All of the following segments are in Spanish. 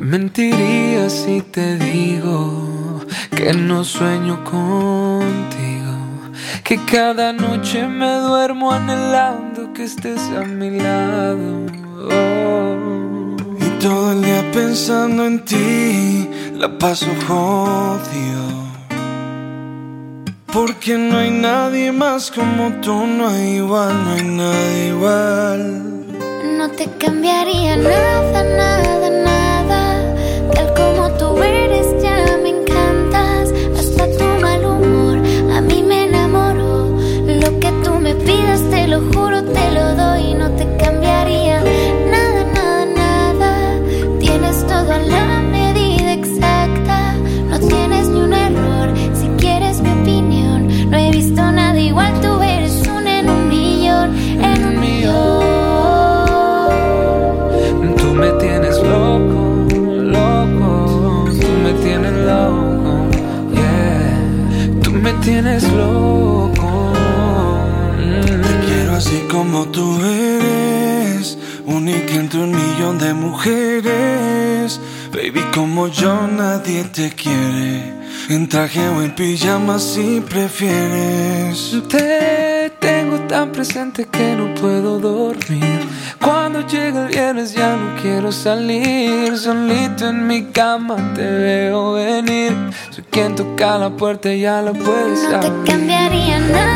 mentiría si te digo que no sueño contigo, que cada noche me duermo anhelando que estés a mi lado. Y todo el día pensando en ti, la paso jodido. Porque no hay nadie más como tú, no hay igual, no hay nadie igual. No te cambiaría nada, tienes loco. Mm. Te quiero así como tú eres, única entre un millón de mujeres. Baby, como yo nadie te quiere. En traje o en pijama si prefieres. Te tengo tan presente que no puedo dormir. Ya no quiero salir. Solito en mi cama te veo venir. Soy quien toca la puerta y ya la puedes No te abrir. cambiaría nada,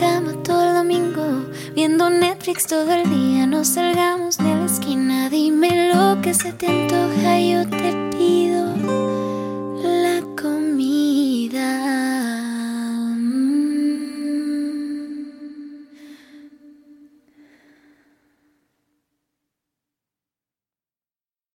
cama todo el domingo, viendo Netflix todo el día. No salgamos de la esquina. Dime lo que se te antoja, yo te pido.